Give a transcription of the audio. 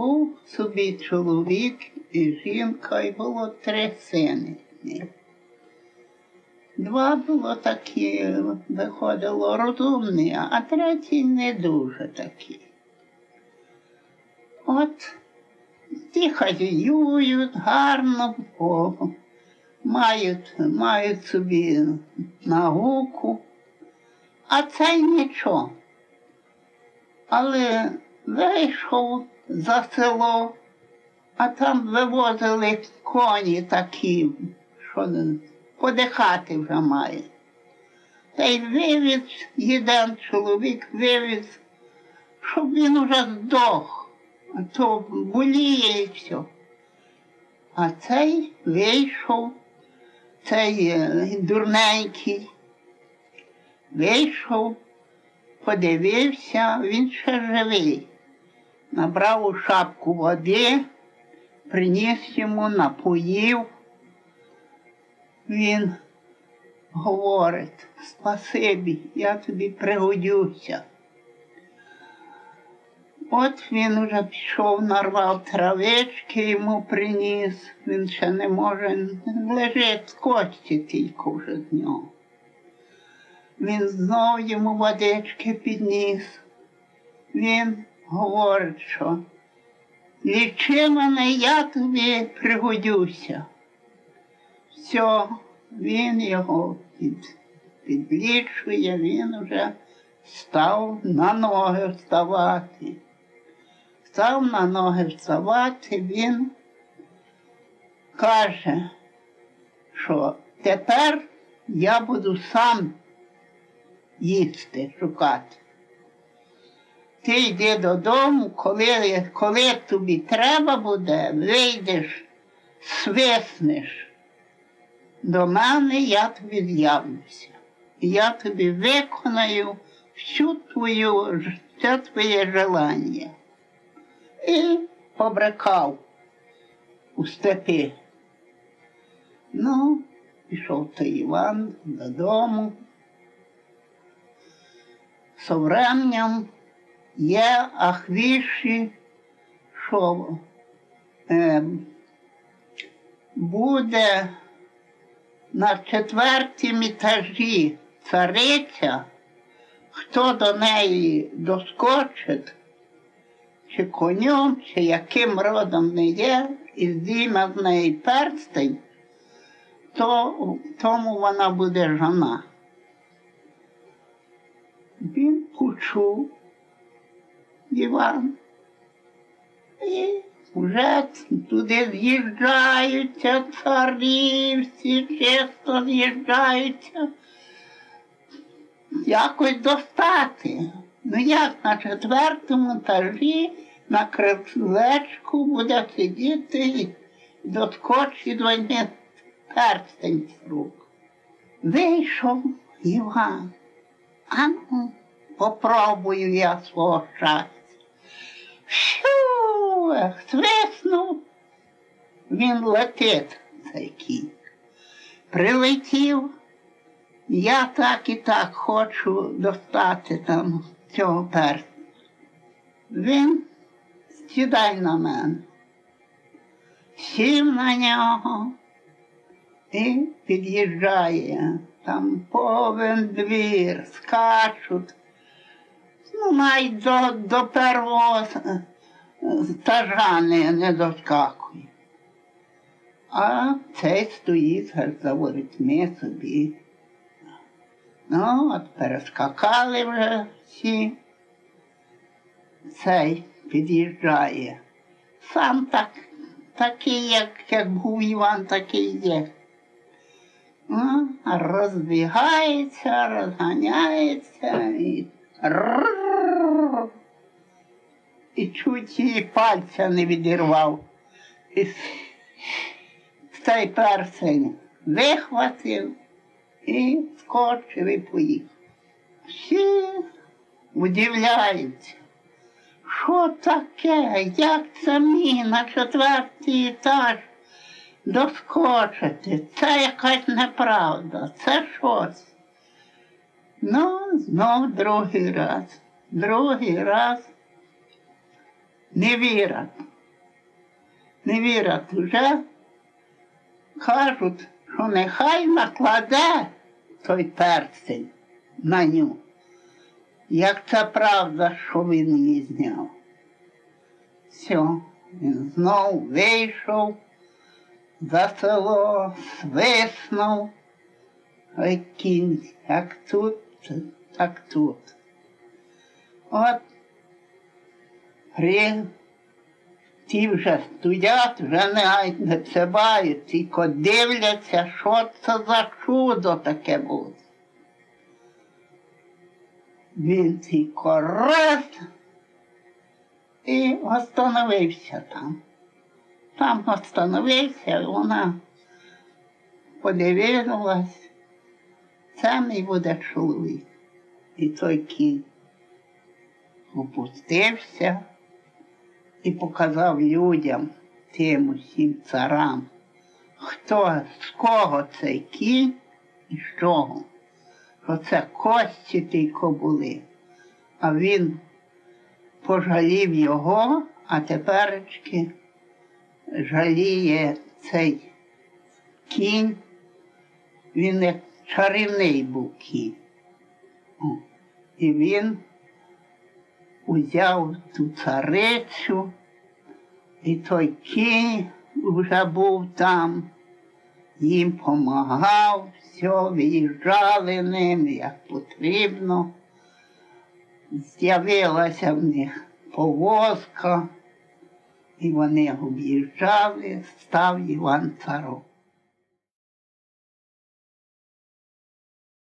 Був собі чоловік і жінка, і було три сини. Два було такі, виходило розумні, а третій не дуже такі. От ті хазяюють гарно, бо мають, мають собі науку, а цей нічого. Але вийшов за село, а там вивозили коні такі, що подихати вже має. Та й вивіз, один чоловік вивіз, щоб він уже здох, а то боліє і все. А цей вийшов, цей е, дурненький, вийшов, подивився, він ще живий. Набрав у шапку води, приніс йому, напоїв. Він говорить, спасибі, я тобі пригодюся. От він уже пішов, нарвав травички, йому приніс, він ще не може, лежить кості тільки вже з нього. Він знов йому водички підніс. Він говорить, що лічи мене, я тобі пригодюся. Все, він його під, підлічує, він вже став на ноги вставати. Став на ноги вставати, він каже, що тепер я буду сам їсти, шукати. Ти йди додому, коли коли тобі треба буде, вийдеш, свиснеш. До мене я тобі з'явлюся. Я тобі виконаю всю твою, все твоє желання. І побрекав у степи. Ну, пішов той Іван додому. Со временем є ахвіші, що е, буде на четвертім етажі цариця, хто до неї доскочить, чи конем, чи яким родом не є, і здійме з неї перстень, то тому вона буде жона. Він почув Іван. І вже туди з'їжджаються царі, всі чисто з'їжджаються. Якось достати. Ну як на четвертому етажі на крилечку буде сидіти і доскочить війни перстень з рук. Вийшов Іван. А ну, попробую я свого щастя. Щу, свиснув. Він летить, кінь. Прилетів. Я так і так хочу достати там цього перса. Він сідай на мене. Сів на нього і під'їжджає. Там повен двір, скачуть. Ну, навіть до, до первого стажа не, не доскакує. А цей стоїть за ворітьми собі. Ну, от перескакали вже всі. Цей під'їжджає. Сам так, такий, як, як був Іван, такий є. Ну, розбігається, розганяється і і чуть її пальця не відірвав. І цей персень вихватив і скочив і поїхав. Всі удивляються. Що таке? Як це мені на четвертий етаж доскочити? Це якась неправда, це щось. Ну, знов другий раз, другий раз не вірять. не вірять вже, кажуть, що нехай накладе той перстень на ню. Як це правда, що він її зняв. Все, він знов вийшов за село, свиснув. Ой, кінь, як тут, так тут. От при ті вже стоять, вже не, не цебають, тільки дивляться, що це за чудо таке буде. Він тільки раз і остановився там. Там остановився, вона подивилась, мій буде чоловік. І той кінь опустився і показав людям, тим усім царам, хто з кого цей кінь і з чого. Що це кості тільки були. А він пожалів його, а теперечки жаліє цей кінь. Він як чарівний був. О, І він узяв ту царицю, і той кінь вже був там, їм помагав, все, виїжджали ним, як потрібно. З'явилася в них повозка, і вони об'їжджали, став Іван Царок.